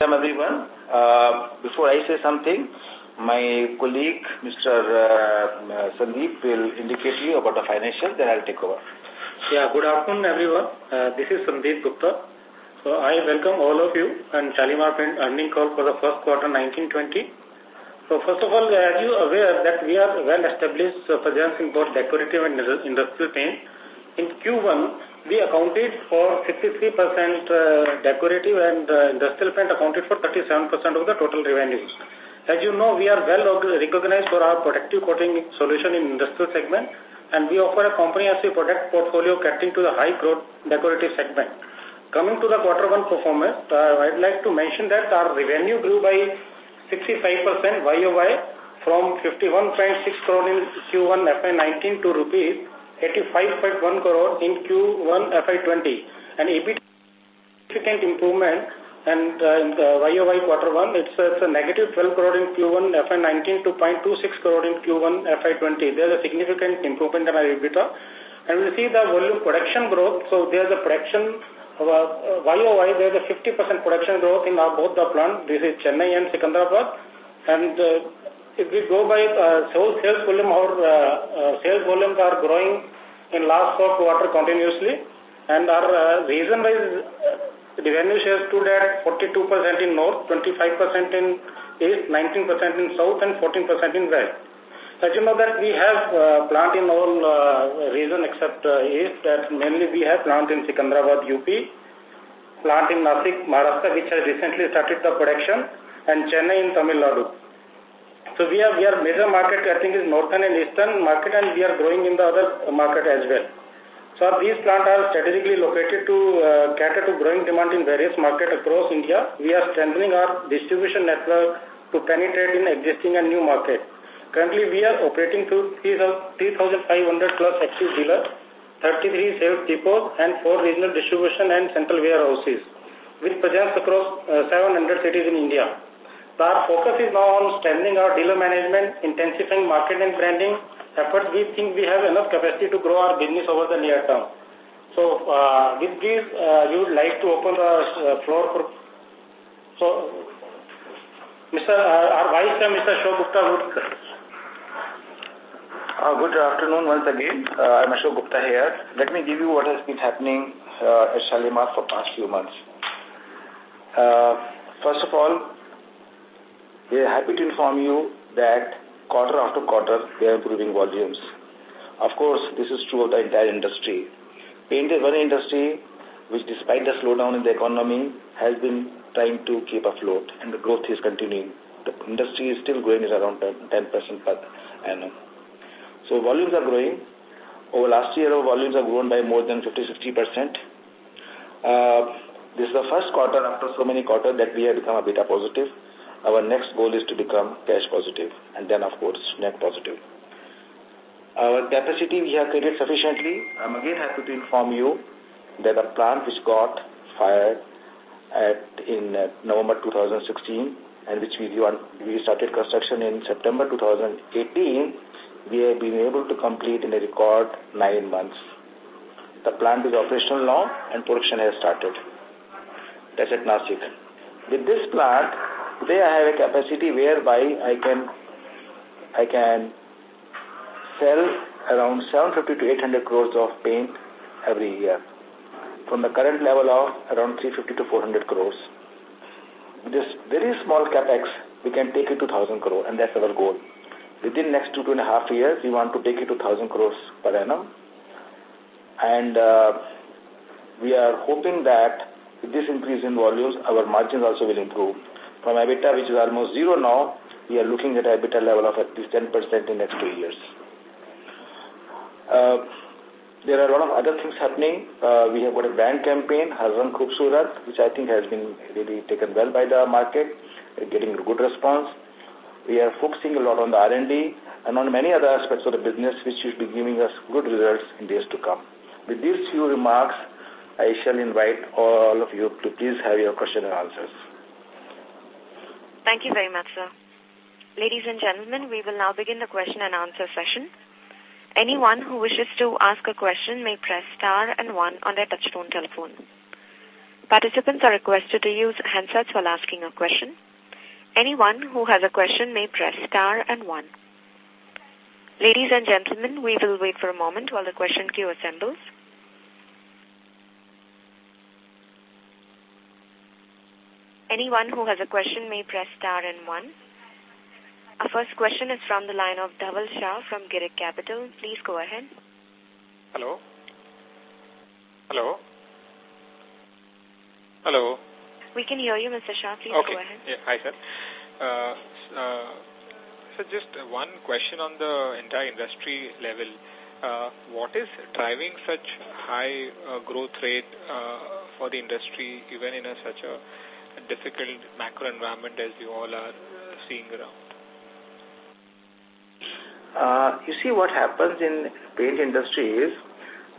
Welcome everyone. Uh, before I say something, my colleague Mr. Uh, Sandeep will indicate you about the financial, then I'll take over. Yeah, good afternoon everyone. Uh, this is Sandeep Gupta. So I welcome all of you and Shalimar Paint earning call for the first quarter 1920. So first of all, are you aware that we are well established presence in both decorative and industrial paint? In Q1, we accounted for 53% uh, decorative and uh, industrial paint accounted for 37% of the total revenues. As you know, we are well recognized for our protective coating solution in industrial segment and we offer a comprehensive product portfolio catering to the high growth decorative segment. Coming to the quarter one performance, uh, I'd like to mention that our revenue grew by 65% YOY from 51.6 crore in Q1 FY19 to rupees 85.1 crore in Q1 FY20 and EBIT significant improvement and uh, in the YOY quarter one it's, it's a negative 12 crore in Q1 FY19 to 0.26 crore in Q1 FY20. There's a significant improvement in our EBITDA and we see the volume production growth. So there's a production uh, YOY there's a 50% production growth in our, both the plant. This is Chennai and Sikandrabad and uh, if we go by uh, sales, sales volume, our uh, uh, sales volumes are growing in last four quarter continuously, and our uh, region-wise uh, revenue share stood at 42% in north, 25% in east, 19% in south, and 14% in west. As you know that we have uh, plant in all uh, region except uh, east, that mainly we have plant in Sikandrabad, UP, plant in Nasik, Maharashtra, which has recently started the production, and Chennai in Tamil Nadu. So we are, we are major market, I think is northern and eastern market and we are growing in the other market as well. So these plants are strategically located to uh, cater to growing demand in various markets across India. We are strengthening our distribution network to penetrate in existing and new markets. Currently, we are operating through 3,500 plus active dealers, 33 sales depots, and 4 regional distribution and central warehouses, with presence across uh, 700 cities in India. So our focus is now on strengthening our dealer management, intensifying market and branding efforts. We think we have enough capacity to grow our business over the near term. So uh, with this, uh, we would like to open the uh, floor for. So, Mr. Uh, our Vice Mr. Ashok Gupta would. Uh, good afternoon once again. Uh, I'm Ashok Gupta here. Let me give you what has been happening uh, at Shalimar for past few months. Uh, first of all, we are happy to inform you that quarter after quarter we are improving volumes. Of course, this is true of the entire industry. Paint is one industry which despite the slowdown in the economy has been trying to keep afloat and the growth is continuing. The industry is still growing at around 10% per annum. So volumes are growing. Over last year, our volumes have grown by more than 50-60%. Uh, this is the first quarter after so many quarters that we have become EBITDA positive. Our next goal is to become cash positive and then, of course, net positive. Our capacity we have created sufficiently. I'm again happy to inform you that the plant which got fired at in uh, November 2016 and which we, we started construction in September 2018, we have been able to complete in a record nine months. The plant is operational now and production has started. That's at Nasik. With this plant, Today I have a capacity whereby I can I can sell around 750 to 800 crores of paint every year from the current level of around 350 to 400 crores. This very small capex, we can take it to 1000 crore and that's our goal. Within next two, two and a half years, we want to take it to 1000 crores per annum. And uh, we are hoping that with this increase in volumes, our margins also will improve. From EBITDA, which is almost zero now, we are looking at EBITDA level of at least 10% in next two years. Uh, there are a lot of other things happening. Uh, we have got a brand campaign, Har Rang Khoobsurat, which I think has been really taken well by the market, getting good response. We are focusing a lot on the R&D and on many other aspects of the business which should be giving us good results in days to come. With these few remarks, I shall invite all of you to please have your question and answers. Thank you very much, sir. Ladies and gentlemen, we will now begin the question and answer session. Anyone who wishes to ask a question may press star and one on their touchtone telephone. Participants are requested to use handsets while asking a question. Anyone who has a question may press star and one. Ladies and gentlemen, we will wait for a moment while the question queue assembles. Anyone who has a question may press star and one. Our first question is from the line of Dhaval Shah from Girik Capital. Please go ahead. Hello. Hello. Hello. We can hear you, Mr. Shah. Please okay. go ahead. Yeah, hi, sir. Uh, uh, so just one question on the entire industry level. Uh, what is driving such high uh, growth rate uh, for the industry even in a, such a difficult macro environment as we all are seeing around? Uh, you see what happens in paint industry is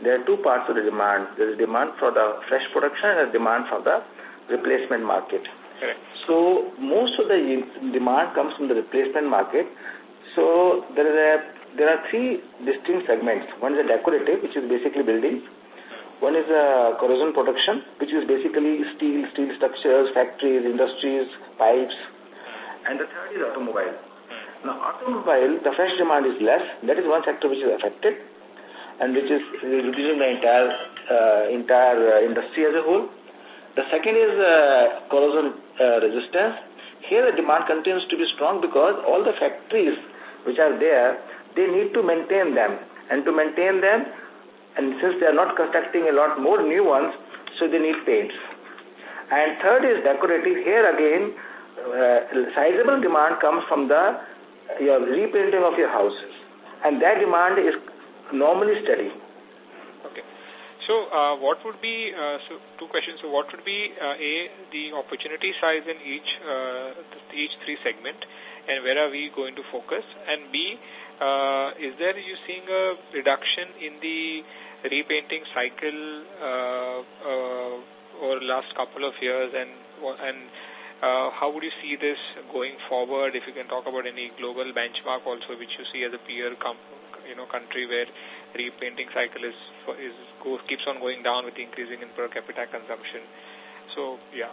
there are two parts of the demand. There is demand for the fresh production and a demand for the replacement market. So most of the demand comes from the replacement market. So there is a there are three distinct segments. One is a decorative, which is basically buildings. One is a corrosion protection, which is basically steel, steel structures, factories, industries, pipes. And the third is automobile. Now, automobile, the fresh demand is less. That is one sector which is affected and which is reducing the entire uh, entire uh, industry as a whole. The second is uh, corrosion uh, resistance. Here the demand continues to be strong because all the factories which are there, they need to maintain them. And to maintain them, and since they are not constructing a lot more new ones, so they need paints. And third is decorative. Here again, uh, sizable demand comes from the your repainting of your houses. And that demand is normally steady. Okay. So, uh, what would be, uh, so two questions. So, what would be, uh, A, the opportunity size in each, uh, each three segment and where are we going to focus? And B, uh, is there you seeing a reduction in the repainting cycle uh, uh, over the last couple of years and, and uh, how would you see this going forward? If you can talk about any global benchmark also, which you see as a peer you know country where repainting cycle is is goes, keeps on going down with increasing in per capita consumption. So yeah.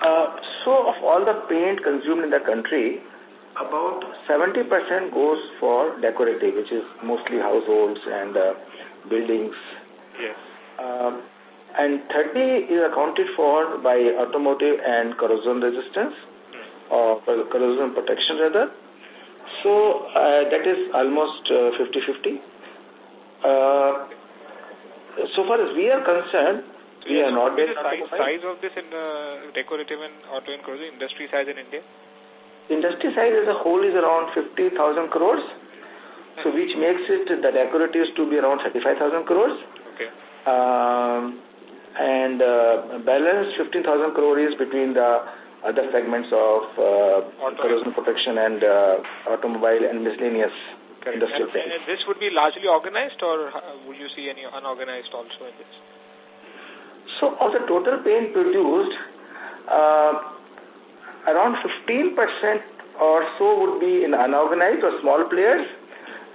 Uh, so of all the paint consumed in the country, about 70% goes for decorative, which is mostly households and uh, buildings. Yes. Um, and 30 is accounted for by automotive and corrosion resistance, or corrosion protection rather. So uh, that is almost 50-50. Uh, uh, so far as we are concerned, we yes, are not the size, size of this in uh, decorative and auto and corrosion industry size in India? Industry size as a whole is around 50,000 crores. So which makes it the decoratives to be around 35,000 crores. Okay. Um, and uh, balance 15,000 crores is between the other segments of uh, corrosion protection and uh, automobile and miscellaneous Correct. industrial and, and this would be largely organized or would you see any unorganized also in this? So of the total paint produced, uh, around 15% or so would be in unorganized or small players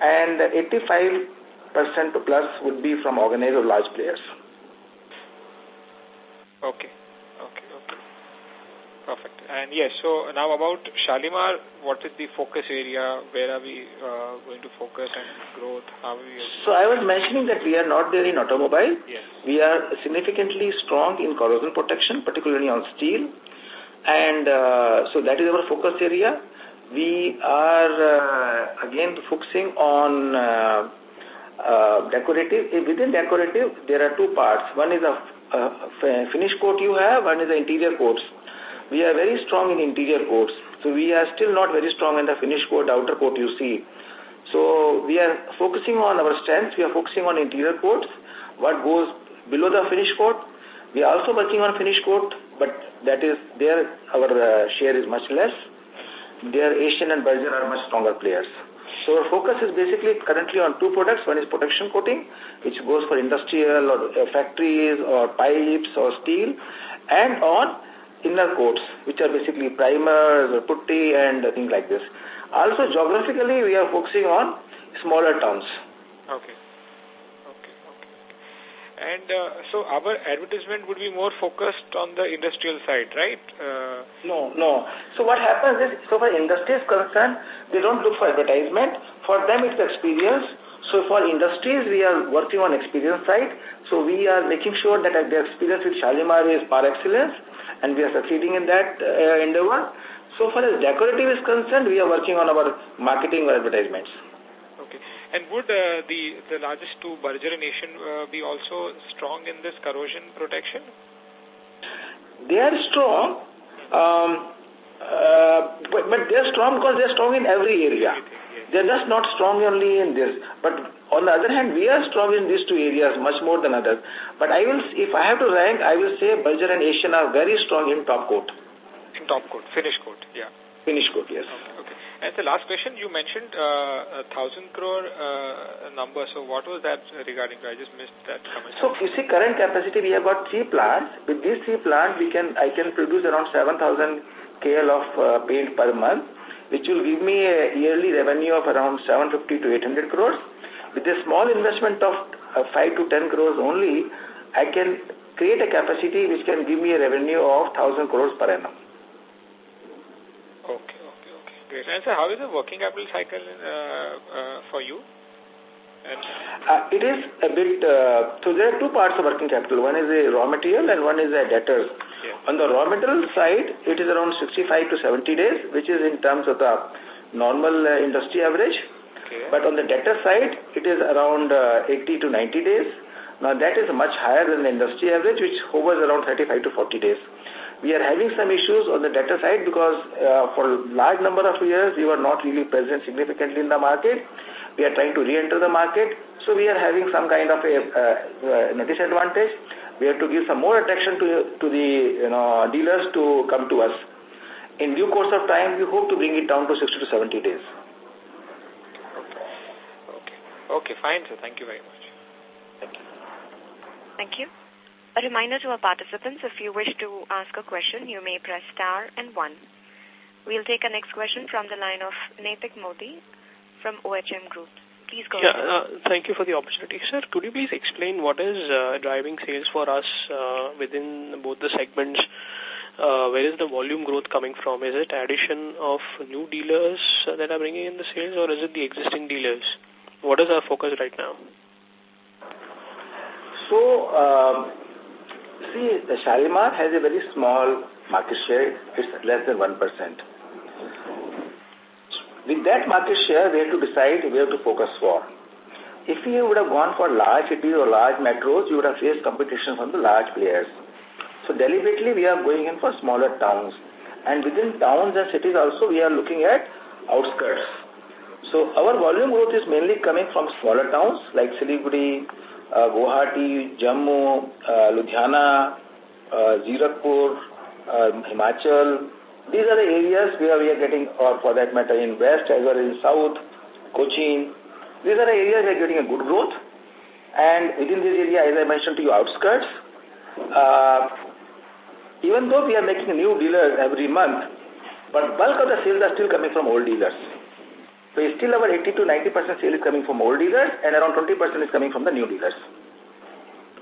and 85% plus would be from organized or large players. Okay. Okay. Okay. Perfect. And yes, so now about Shalimar, what is the focus area? Where are we uh, going to focus and growth? How are we? So I was mentioning that we are not there in automobile. Yes. We are significantly strong in corrosion protection, particularly on steel. And uh, so that is our focus area. We are uh, again focusing on uh, uh, decorative. Within decorative, there are two parts. One is a uh, finish coat you have, one is the interior coats. We are very strong in interior coats. So we are still not very strong in the finish coat, outer coat you see. So we are focusing on our strengths. We are focusing on interior coats. What goes below the finish coat. We are also working on finish coat, but that is there our uh, share is much less. There Asian and Berger are much stronger players. So our focus is basically currently on two products. One is protection coating, which goes for industrial or uh, factories or pipes or steel, and on inner coats, which are basically primers or putty and things like this. Also, geographically, we are focusing on smaller towns. Okay. And uh, so our advertisement would be more focused on the industrial side, right? Uh, no, no. So what happens is, so for industry is concerned, they don't look for advertisement. For them, it's experience. So for industries, we are working on experience side. So we are making sure that the experience with Shalimar is par excellence, and we are succeeding in that uh, endeavor. So far as decorative is concerned, we are working on our marketing or advertisements. Okay. And would uh, the, the largest two Berger Asian uh, be also strong in this corrosion protection? They are strong, um, uh, but, but they are strong because they are strong in every area. They are just not strong only in this. But on the other hand, we are strong in these two areas much more than others. But I will, if I have to rank, I will say Berger and Asian are very strong in top coat. In top coat, finish coat, yeah. Finish coat, yes. Okay. And the last question, you mentioned uh, a thousand crore uh, number. So what was that regarding? I just missed that comment. So you see, current capacity we have got three plants. With these three plants, we can I can produce around seven thousand kl of uh, paint per month, which will give me a yearly revenue of around 750 to 800 crores. With a small investment of uh, 5 to 10 crores only, I can create a capacity which can give me a revenue of 1000 crores per annum. Okay. Great. And so how is the working capital cycle uh, uh, for you? Uh, it is a bit, uh, so there are two parts of working capital. One is a raw material and one is a debtors. Yeah. On the raw material side, it is around 65 to 70 days, which is in terms of the normal uh, industry average. Okay. But on the debtor side, it is around uh, 80 to 90 days. Now that is much higher than the industry average, which hovers around 35 to 40 days. We are having some issues on the debtor side because uh, for a large number of years, we were not really present significantly in the market. We are trying to re-enter the market. So we are having some kind of a, uh, a disadvantage. We have to give some more attention to, to the you know, dealers to come to us. In due course of time, we hope to bring it down to 60 to 70 days. Okay. Okay, okay fine, sir. Thank you very much. Thank you. Thank you. A reminder to our participants, if you wish to ask a question, you may press star and one. We'll take a next question from the line of Naitik Modi from OHM Group. Please go yeah, ahead. Uh, thank you for the opportunity. Sir, could you please explain what is uh, driving sales for us uh, within both the segments? Uh, where is the volume growth coming from? Is it addition of new dealers uh, that are bringing in the sales or is it the existing dealers? What is our focus right now? So, um, See, the Shalimar has a very small market share. It's less than 1%. With that market share, we have to decide where to focus for. If we would have gone for large cities or large metros, you would have faced competition from the large players. So deliberately, we are going in for smaller towns. And within towns and cities also, we are looking at outskirts. So our volume growth is mainly coming from smaller towns like Siliguri, Guwahati, Jammu, Ludhiana, Zirakpur, Himachal. These are the areas where we are getting, or for that matter in West as well as in South, Cochin. These are the areas we are getting a good growth. And within this area, as I mentioned to you, outskirts, uh, even though we are making new dealers every month, but bulk of the sales are still coming from old dealers. So still our 80 to 90% sale is coming from old dealers and around 20% is coming from the new dealers.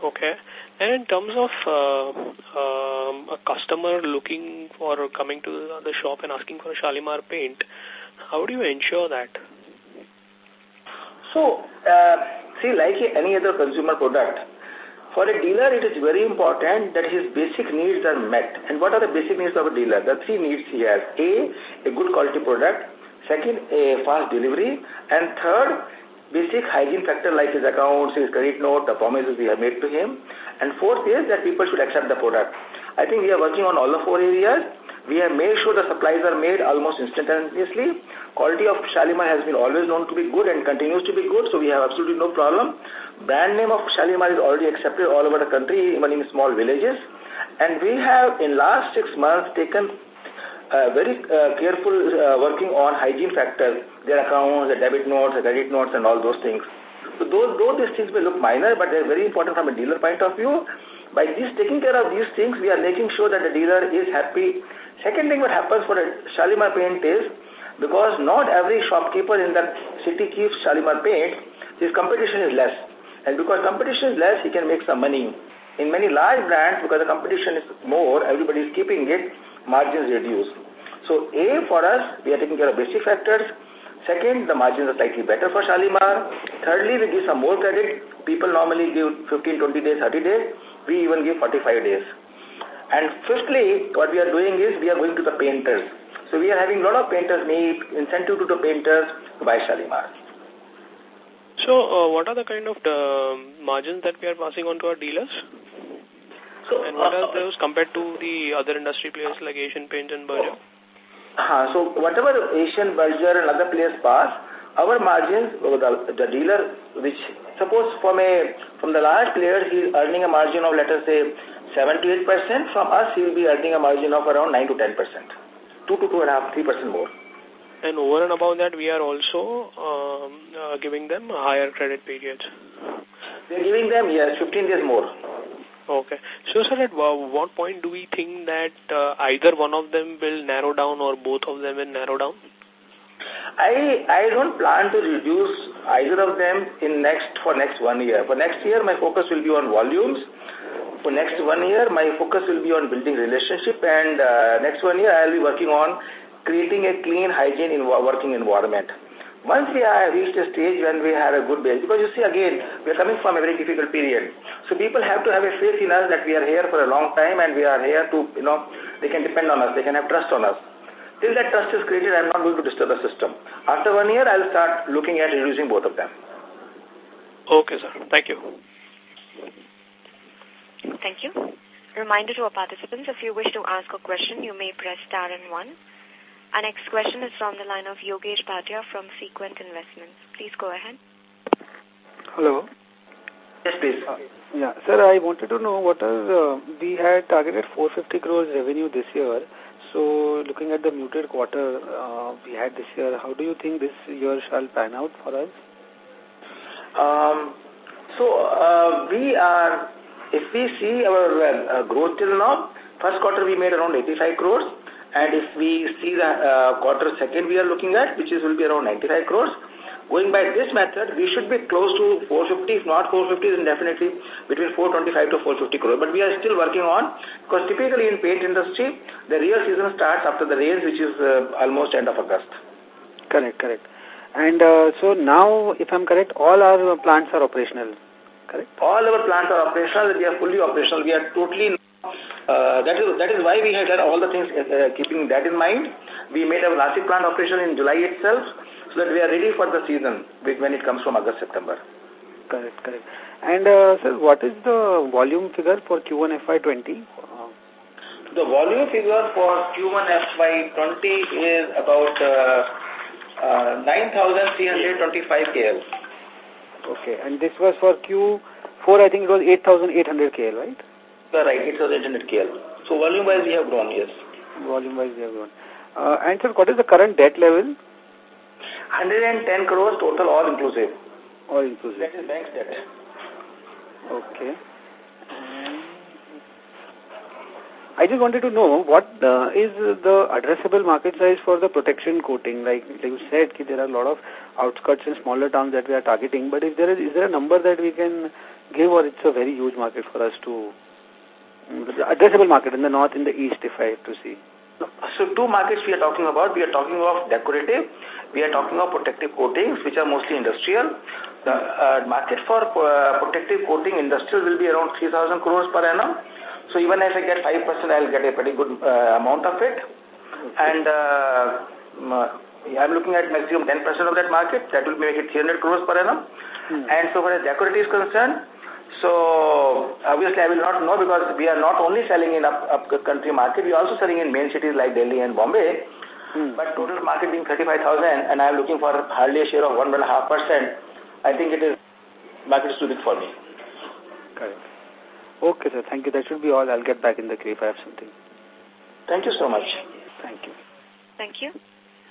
Okay. And in terms of uh, um, a customer looking for coming to the shop and asking for a Shalimar paint, how do you ensure that? So, uh, see, like any other consumer product, for a dealer, it is very important that his basic needs are met. And what are the basic needs of a dealer? The three needs he has. A, a good quality product. Second, a fast delivery. And third, basic hygiene factor like his accounts, his credit note, the promises we have made to him. And fourth is that people should accept the product. I think we are working on all the four areas. We have made sure the supplies are made almost instantaneously. Quality of Shalimar has been always known to be good and continues to be good, so we have absolutely no problem. Brand name of Shalimar is already accepted all over the country, even in small villages. And we have, in last six months, taken very uh, careful uh, working on hygiene factors, their accounts, the debit notes, the credit notes, and all those things. So those, though these things may look minor, but they're very important from a dealer point of view. By this taking care of these things, we are making sure that the dealer is happy. Second thing what happens for a Shalimar paint is, because not every shopkeeper in that city keeps Shalimar paint, his competition is less. And because competition is less, he can make some money. In many large brands, because the competition is more, everybody is keeping it, margins reduce. So A, for us, we are taking care of basic factors. Second, the margins are slightly better for Shalimar. Thirdly, we give some more credit. People normally give 15, 20 days, 30 days. We even give 45 days. And fifthly, what we are doing is we are going to the painters. So we are having a lot of painters meet, incentive to the painters to buy Shalimar. So uh, what are the kind of the margins that we are passing on to our dealers? So, and what uh, are those compared to the other industry players like Asian Paint and Berger? Uh, so whatever Asian, Berger and other players pass, our margins, the, the dealer, which suppose from a from the large player, he is earning a margin of let us say 7 to 8 percent. From us, he will be earning a margin of around 9 to 10 percent, 2 to 2.5, 3 percent more. And over and above that, we are also um, uh, giving them higher credit periods. We are giving them, yes, 15 days more. Okay. So, sir, at what point do we think that uh, either one of them will narrow down or both of them will narrow down? I I don't plan to reduce either of them in next for next one year. For next year, my focus will be on volumes. For next one year, my focus will be on building relationship, and uh, next one year, I'll be working on creating a clean hygiene in working environment. Once we have reached a stage when we have a good base, because you see again, we are coming from a very difficult period. So people have to have a faith in us that we are here for a long time and we are here to, you know, they can depend on us, they can have trust on us. Till that trust is created, I'm not going to disturb the system. After one year, I'll start looking at reducing both of them. Okay, sir. Thank you. Thank you. Reminder to our participants, if you wish to ask a question, you may press star and one. Our next question is from the line of Yogesh Bhatia from Sequent Investments. Please go ahead. Hello. Yes, please. Uh, yeah, sir, I wanted to know what is, uh, we had targeted 450 crores revenue this year. So, looking at the muted quarter uh, we had this year, how do you think this year shall pan out for us? Um, so, uh, we are, if we see our uh, growth till now, first quarter we made around 85 crores. And if we see the uh, quarter second we are looking at, which is will be around 95 crores, going by this method, we should be close to 450. If not 450, then definitely between 425 to 450 crores. But we are still working on, because typically in paint industry, the real season starts after the rains, which is uh, almost end of August. Correct, correct. And uh, so now, if I'm correct, all our plants are operational, correct? All our plants are operational. We are fully operational. We are totally uh, that is that is why we have done all the things uh, uh, keeping that in mind. We made our Nashik plant operation in July itself so that we are ready for the season when it comes from August, September. Correct, correct. And uh, sir, what is the volume figure for Q1 FY20? The volume figure for Q1 FY20 is about uh, uh, 9,325 KL. Okay, and this was for Q4, I think it was 8,800 KL, right? Right, it's 800 KL. So volume-wise we have grown, yes. Volume-wise we have grown. Uh, and sir, what is the current debt level? 110 crores total, all inclusive. All inclusive. That is bank's debt. Okay. I just wanted to know what uh, is the addressable market size for the protection coating. Like, like you said, there are a lot of outskirts and smaller towns that we are targeting. But is there a, is there a number that we can give, or it's a very huge market for us to addressable market in the north, in the east, if I have to see. So two markets we are talking about. We are talking of decorative. We are talking of protective coatings, which are mostly industrial. The uh, market for uh, protective coating industrial will be around 3,000 crores per annum. So even if I get 5%, I'll get a pretty good uh, amount of it. And uh, I'm looking at maximum 10% of that market. That will make it 300 crores per annum. Hmm. And so far as decorative is concerned, so obviously I will not know because we are not only selling in up, up country market, we are also selling in main cities like Delhi and Bombay. Hmm. But total market being 35,000 and I am looking for hardly a share of 1.5%, I think it is, market is too big for me. Correct. Okay, sir. Thank you. That should be all. I'll get back in the queue if I have something. Thank you so much. Thank you. Thank you.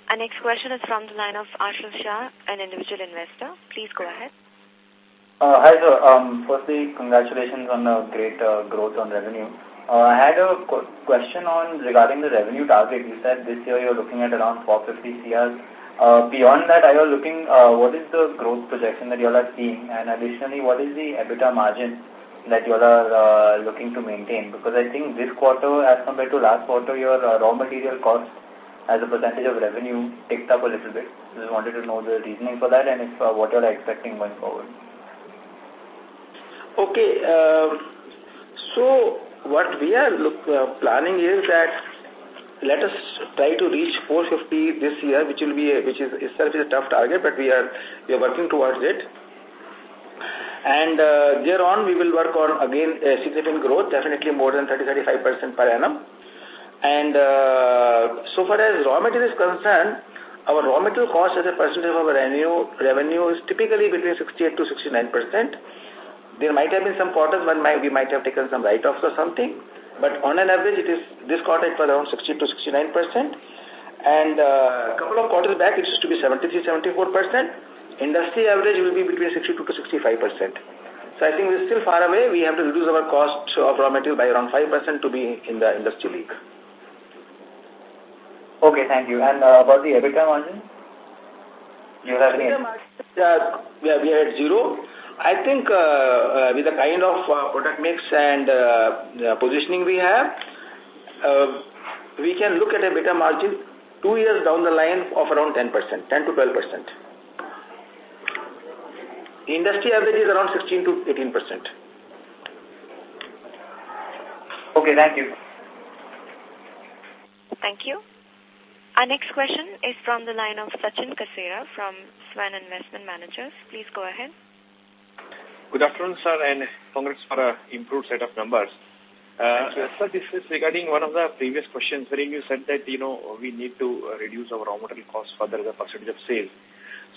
Our next question is from the line of Ashil Shah, an individual investor. Please go ahead. Uh, hi, sir. Um, firstly, congratulations on the great uh, growth on revenue. Uh, I had a question on regarding the revenue target. You said this year you're looking at around 450 CRs. Uh, beyond that, are you looking, uh, what is the growth projection that you all are seeing? And additionally, what is the EBITDA margin that you all are uh, looking to maintain? Because I think this quarter, as compared to last quarter, your raw material cost as a percentage of revenue ticked up a little bit. Just wanted to know the reasoning for that and if what you are expecting going forward. Okay. Uh, so what we are look, uh, planning is that let us try to reach 450 this year, which will be a, which is itself is a tough target, but we are we are working towards it. And uh, thereon, we will work on again significant growth, definitely more than 30-35 percent per annum. And uh, so far as raw material is concerned, our raw material cost as a percentage of our revenue, revenue is typically between 68 to 69 percent. There might have been some quarters when we might have taken some write-offs or something, but on an average, it is this quarter it was around 60 to 69 percent, and uh, a couple of quarters back it used to be 73, 74 percent. Industry average will be between 62 to 65 percent. So I think we're still far away. We have to reduce our cost of raw material by around 5 percent to be in the industry league. Okay, thank you. And uh, about the EBITDA margin? You have any? Uh, we are, we are at zero. I think uh, uh, with the kind of uh, product mix and uh, positioning we have, uh, we can look at a better margin two years down the line of around 10%, 10 to 12%. The industry average is around 16 to 18%. Okay, thank you. Thank you. Our next question is from the line of Sachin Kasera from Svan Investment Managers. Please go ahead. Good afternoon, sir, and congrats for an improved set of numbers. Uh, sir, this is regarding one of the previous questions wherein you said that, you know, we need to reduce our raw material costs further as a percentage of sales.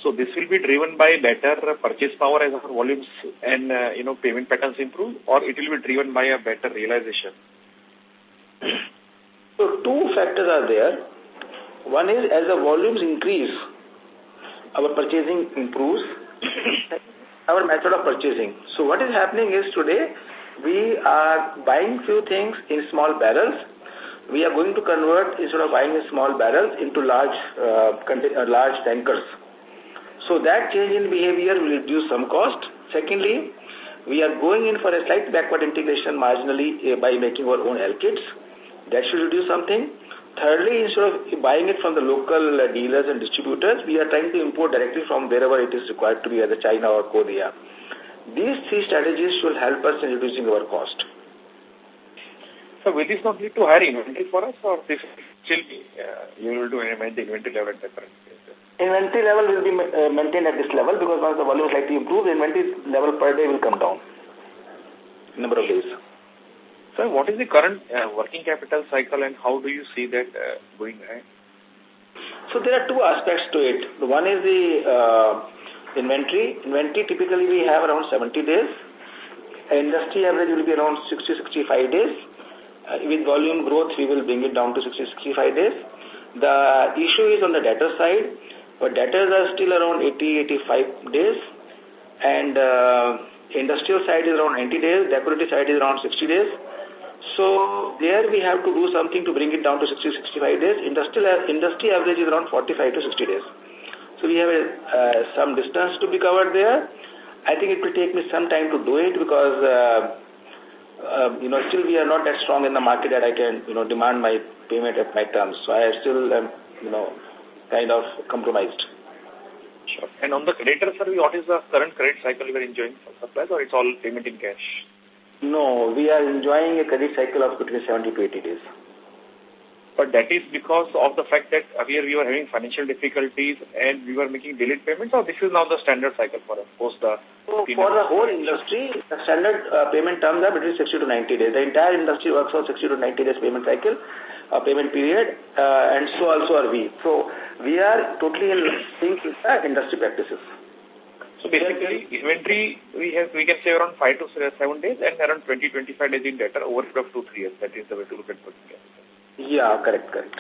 So this will be driven by better purchase power as our volumes and, uh, you know, payment patterns improve, or it will be driven by a better realization? So two factors are there. One is as the volumes increase, our purchasing improves. Our method of purchasing. So what is happening is today, we are buying few things in small barrels. We are going to convert, instead of buying in small barrels, into large, uh, uh, large tankers. So that change in behavior will reduce some cost. Secondly, we are going in for a slight backward integration marginally uh, by making our own alkyds. That should reduce something. Thirdly, instead of buying it from the local uh, dealers and distributors, we are trying to import directly from wherever it is required to be, either China or Korea. These three strategies should help us in reducing our cost. So will this not lead to higher inventory for us or this still be, uh, you will do maintain the inventory level at the current Inventory level will be uh, maintained at this level because once the volume slightly improves, the inventory level per day will come down. Number of days. So what is the current uh, working capital cycle and how do you see that uh, going ahead? So there are two aspects to it. One is the uh, inventory. Inventory typically we have around 70 days. Industry average will be around 60-65 days. Uh, with volume growth, we will bring it down to 60-65 days. The issue is on the debtor side. But debtors are still around 80-85 days. And uh, industrial side is around 90 days. Decorative side is around 60 days. So there we have to do something to bring it down to 60-65 days. Industrial, industry average is around 45 to 60 days. So we have a, uh, some distance to be covered there. I think it will take me some time to do it because, uh, uh, you know, still we are not that strong in the market that I can, you know, demand my payment at my terms. So I still am, you know, kind of compromised. Sure. And on the creditor, sir, what is the current credit cycle you are enjoying for supplies or it's all payment in cash? No, we are enjoying a credit cycle of between 70 to 80 days. But that is because of the fact that earlier we were having financial difficulties and we were making delayed payments, or this is now the standard cycle for us, post the... So for the whole industry, the standard uh, payment terms are between 60 to 90 days. The entire industry works on 60 to 90 days payment cycle, uh, payment period, uh, and so also are we. So we are totally in sync with the industry practices. So basically, inventory, we have we can say around 5 to 7 days and around 20-25 days in data over of 2-3 years. That is the way to look at working capital. Yeah, correct, correct.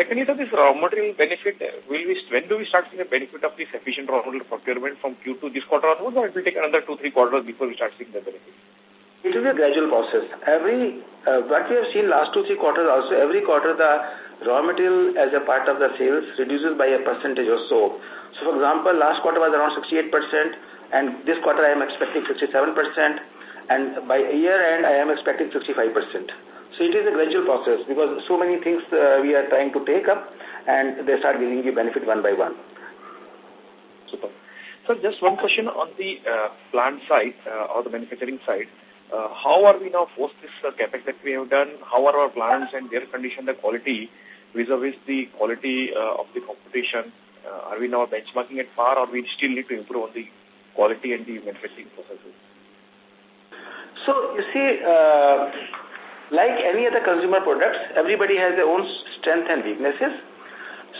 Secondly, sir, this raw material benefit, will we, when do we start seeing the benefit of this efficient raw material procurement from Q2 this quarter onwards or it will take another 2-3 quarters before we start seeing the benefit? It is a gradual process. Every uh, What we have seen last two, three quarters also, every quarter the raw material as a part of the sales reduces by a percentage or so. So, for example, last quarter was around 68%, and this quarter I am expecting 67%, and by year end I am expecting 65%. So it is a gradual process because so many things uh, we are trying to take up and they start giving you benefit one by one. Super. So just one question on the uh, plant side uh, or the manufacturing side. Uh, how are we now post this uh, capex that we have done? How are our plants and their condition, the quality vis-a-vis -vis the quality uh, of the competition? Uh, are we now benchmarking at par or we still need to improve on the quality and the manufacturing processes? So, you see, uh, like any other consumer products, everybody has their own strengths and weaknesses.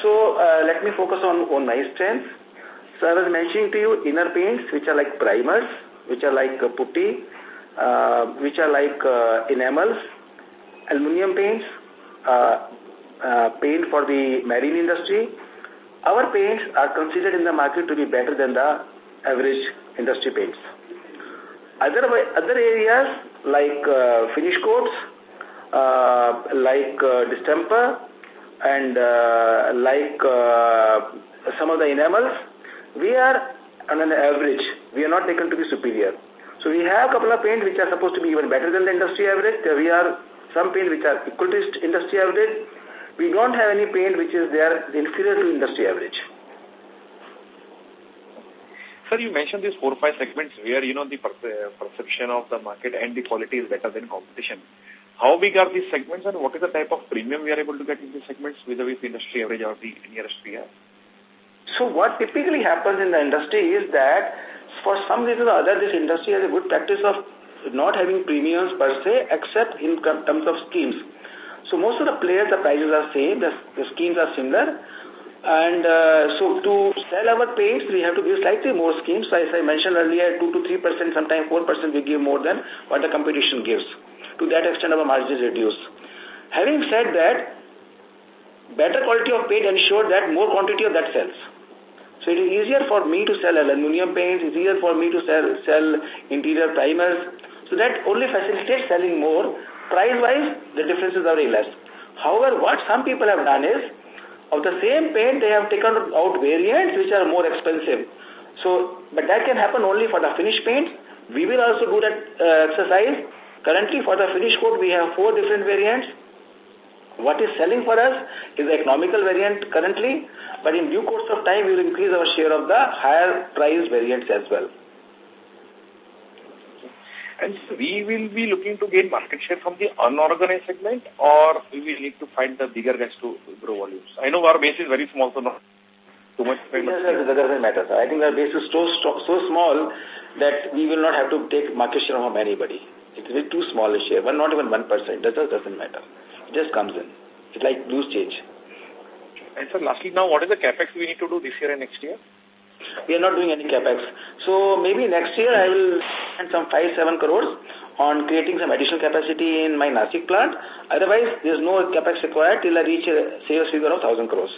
So, uh, let me focus on, on my strengths. So, I was mentioning to you inner paints, which are like primers, which are like uh, putty, uh, which are like uh, enamels, aluminum paints, uh, uh, paint for the marine industry. Our paints are considered in the market to be better than the average industry paints. Other, other areas like uh, finish coats, uh, like uh, distemper, and uh, like uh, some of the enamels, we are on an average. We are not taken to be superior. So we have a couple of paints which are supposed to be even better than the industry average. There we are some paints which are equal to industry average. We don't have any paint which is there inferior to industry average. Sir, you mentioned these four or five segments where, you know, the uh, perception of the market and the quality is better than competition. How big are these segments and what is the type of premium we are able to get in these segments with the industry average or the nearest peer? So what typically happens in the industry is that for some reason or other, this industry has a good practice of not having premiums per se, except in terms of schemes. So most of the players, the prices are same, the, the schemes are similar. And uh, so to sell our paints, we have to give slightly more schemes. So as I mentioned earlier, 2 to 3%, sometimes 4% we give more than what the competition gives. To that extent, our margins reduce. Having said that, better quality of paint ensure that more quantity of that sells. So it is easier for me to sell aluminum paints, it's easier for me to sell, sell interior primers. So that only facilitates selling more. Price-wise, the differences are very less. However, what some people have done is, of the same paint, they have taken out variants which are more expensive. So, but that can happen only for the finished paint. We will also do that uh, exercise. Currently, for the finish coat, we have four different variants. What is selling for us is the economical variant currently, but in due course of time, we will increase our share of the higher price variants as well. And we will be looking to gain market share from the unorganized segment or we will need to find the bigger guys to grow volumes? I know our base is very small, so not too much. That doesn't matter. I think our base is so, so small that we will not have to take market share from anybody. It will be too small a share, but not even 1%. That doesn't matter. It just comes in. It's like loose change. And sir, lastly now, what is the capex we need to do this year and next year? We are not doing any capex. So maybe next year I will spend some 5-7 crores on creating some additional capacity in my Nasik plant. Otherwise, there is no capex required till I reach a sales figure of 1000 crores.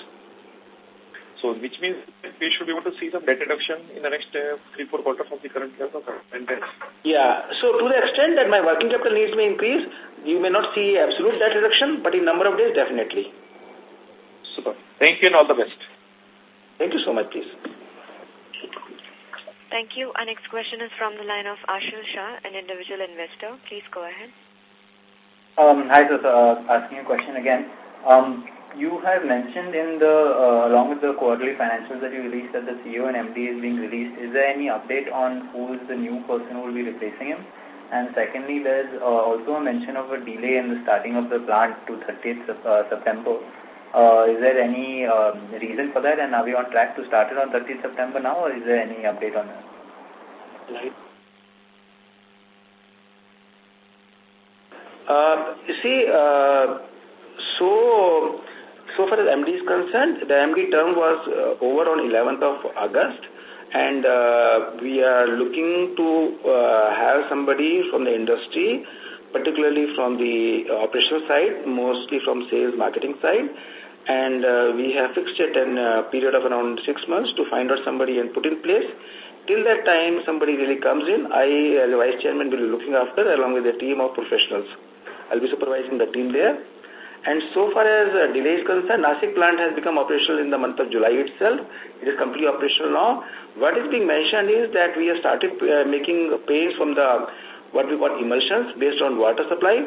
So, which means we should be able to see some debt reduction in the next uh, three, four quarters of the current year? Yeah. So, to the extent that my working capital needs may increase, you may not see absolute debt reduction, but in number of days, definitely. Super. Thank you and all the best. Thank you so much, please. Thank you. Our next question is from the line of Ashil Shah, an individual investor. Please go ahead. Um, hi, sir. Uh, asking a question again. Um, you have mentioned in the, uh, along with the quarterly financials that you released that the CEO and MD is being released. Is there any update on who is the new person who will be replacing him? And secondly, there's uh, also a mention of a delay in the starting of the plant to 30th uh, September. Uh, is there any um, reason for that and are we on track to start it on 30th September now or is there any update on that? Uh, you see, uh, so so far as MD is concerned, the MD term was uh, over on 11th of August and uh, we are looking to uh, have somebody from the industry, particularly from the operational side, mostly from sales marketing side. and uh, we have fixed it in a period of around six months to find out somebody and put in place. Till that time, somebody really comes in, I, as vice chairman, will be looking after along with a team of professionals. I'll be supervising the team there. And so far as uh, delay is concerned, Nasik plant has become operational in the month of July itself. It is completely operational now. What is being mentioned is that we have started uh, making paints from the what we call emulsions based on water supply.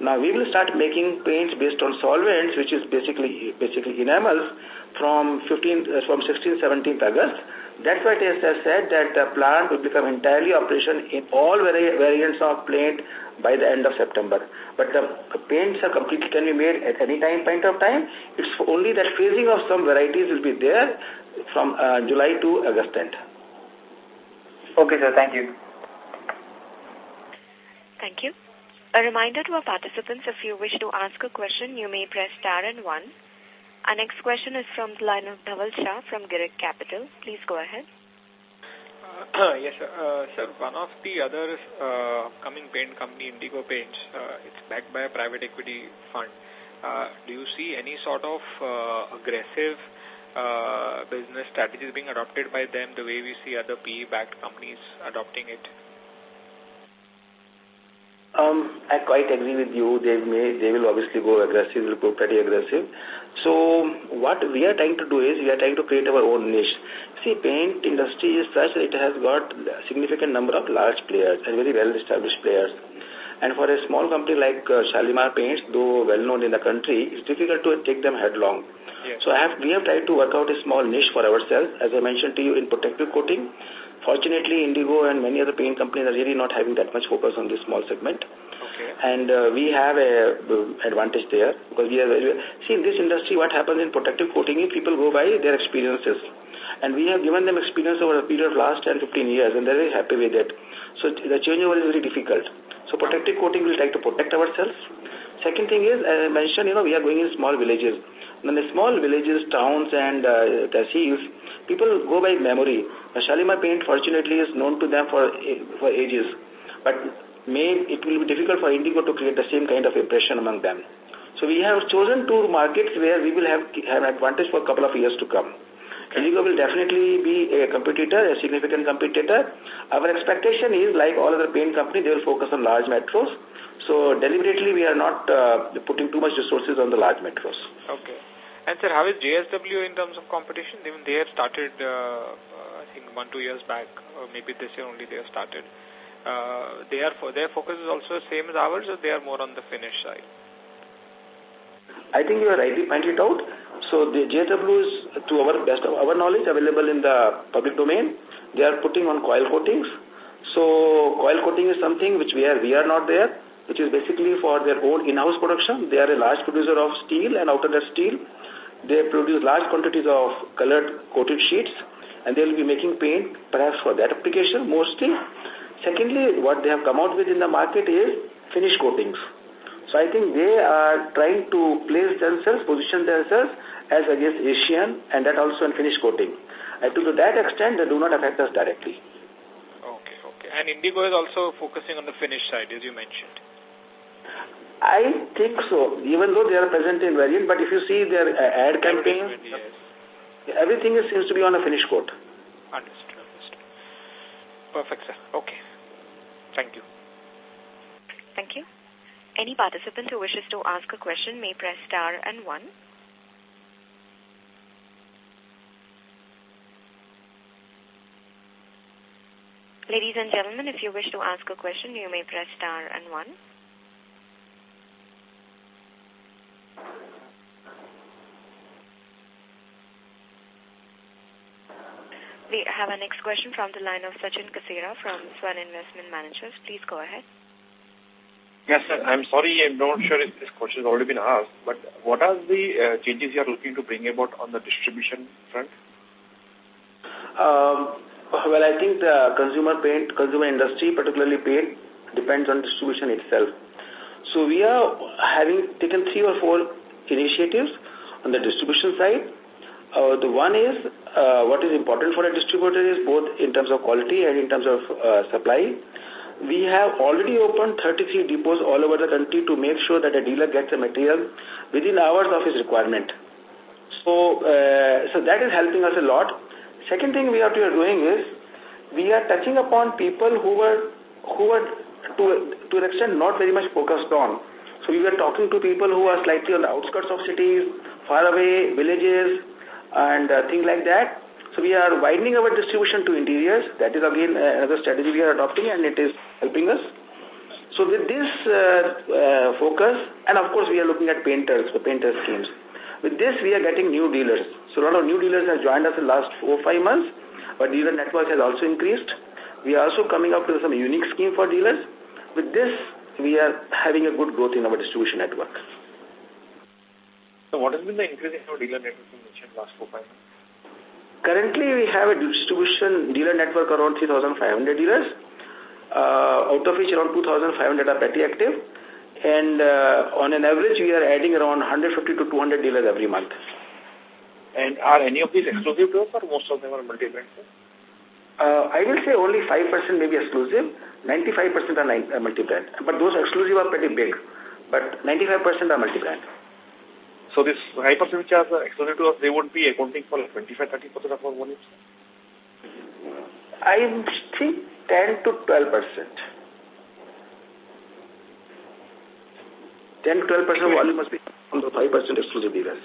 Now we will start making paints based on solvents, which is basically basically enamels from 15 uh, from 16 17th August. That's why it has said that the plant will become entirely operational in all vari variants of paint by the end of September. But the paints are completely can be made at any time point of time. It's only that phasing of some varieties will be there from uh, July to August end. Okay, sir. Thank you. Thank you. A reminder to our participants, if you wish to ask a question, you may press star and one. Our next question is from the line of Dhaval Shah from Girik Capital. Please go ahead. Uh, yes, sir. Uh, sir, one of the other uh, coming paint company, Indigo Paints, uh, it's backed by a private equity fund. Uh, do you see any sort of uh, aggressive uh, business strategies being adopted by them the way we see other PE-backed companies adopting it? Um, I quite agree with you. They may, they will obviously go aggressive, will go pretty aggressive. So what we are trying to do is we are trying to create our own niche. See, paint industry is such that it has got a significant number of large players and very well-established players. And for a small company like uh, Shalimar Paints, though well-known in the country, it's difficult to take them headlong. Yes. So I have, we have tried to work out a small niche for ourselves, as I mentioned to you, in protective coating. Fortunately, Indigo and many other paint companies are really not having that much focus on this small segment. Okay. And uh, we have a uh, advantage there because we are see in this industry what happens in protective coating is people go by their experiences. And we have given them experience over a period of last 10, 15 years and they're very happy with it. So the changeover is very difficult. So protective coating will try to protect ourselves. Second thing is, as I mentioned, you know, we are going in small villages. In the small villages, towns and uh, tehsils, people go by memory. The Shalimar paint, fortunately, is known to them for for ages. But may it will be difficult for Indigo to create the same kind of impression among them. So we have chosen two markets where we will have, have an advantage for a couple of years to come. Indigo will definitely be a competitor, a significant competitor. Our expectation is, like all other paint companies, they will focus on large metros. So deliberately, we are not uh, putting too much resources on the large metros. Okay. And sir, how is JSW in terms of competition? Even they have started, uh, think, one, two years back, or maybe this year only they have started. Uh, they are for, their focus is also the same as ours, or they are more on the finish side? I think you are rightly pointed out. So the JSW is, to our best of our knowledge, available in the public domain. They are putting on coil coatings. So coil coating is something which we are we are not there, which is basically for their own in-house production. They are a large producer of steel and out of that steel, they produce large quantities of colored coated sheets and they will be making paint perhaps for that application mostly. Secondly, what they have come out with in the market is finish coatings. So I think they are trying to place themselves, position themselves as against Asian and that also in finish coating. And to that extent, they do not affect us directly. Okay, okay. And Indigo is also focusing on the finish side, as you mentioned. I think so, even though they are present in variant, but if you see their uh, ad campaign, yes. Everything is, seems to be on a finish coat. Understood, understood. Perfect, sir. Okay. Thank you. Thank you. Any participant who wishes to ask a question may press star and one. Ladies and gentlemen, if you wish to ask a question, you may press star and one. We have a next question from the line of Sachin Kasera from Svan Investment Managers. Please go ahead. Yes, sir. I'm sorry, I'm not sure if this question has already been asked, but what are the uh, changes you are looking to bring about on the distribution front? Um, well, I think the consumer paint, consumer industry, particularly paint, depends on distribution itself. So we are having taken three or four initiatives on the distribution side. Uh, the one is uh, what is important for a distributor is both in terms of quality and in terms of uh, supply we have already opened 33 depots all over the country to make sure that a dealer gets the material within hours of his requirement. So, uh, so that is helping us a lot. Second thing we are, doing is we are touching upon people who were who were to to an extent not very much focused on. So we were talking to people who are slightly on the outskirts of cities, far away, villages, and uh, things like that. So we are widening our distribution to interiors. That is again uh, another strategy we are adopting and it is helping us. So with this uh, uh, focus, and of course we are looking at painters, the painter schemes. With this we are getting new dealers. So a lot of new dealers have joined us in the last four or five months. Our dealer network has also increased. We are also coming up with some unique scheme for dealers. With this, we are having a good growth in our distribution network. So what has been the increase in your dealer network you mentioned last four, five months? Currently, we have a distribution dealer network around 3,500 dealers, uh, out of which around 2,500 are petty active. And uh, on an average, we are adding around 150 to 200 dealers every month. And are any of these exclusive to us or most of them are multi-brand? Uh, I will say only 5% may be exclusive, 95% are multi-brand. But those exclusive are pretty big. But 95% are multi-brand. So this high percent which are exclusive to us, they would be accounting for like 25-30% of our volumes? I think 10 to 12%. 10 to 12% volume must be on the 5% exclusive dealers.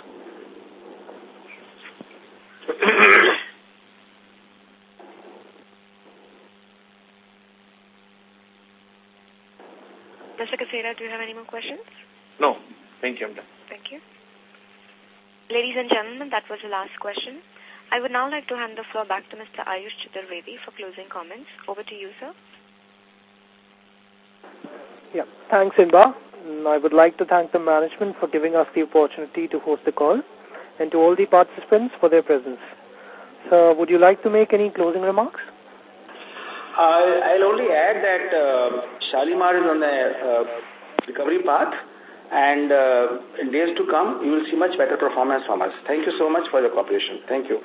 Mr. Kasera, do you have any more questions? No. Thank you. I'm done. Thank you. Ladies and gentlemen, that was the last question. I would now like to hand the floor back to Mr. Ayush Chaturvedi for closing comments. Over to you, sir. Yeah, thanks, Inba. I would like to thank the management for giving us the opportunity to host the call and to all the participants for their presence. So, would you like to make any closing remarks? I'll only add that uh, Shalimar is on the uh, recovery path and uh, in days to come, you will see much better performance from us. Thank you so much for your cooperation. Thank you.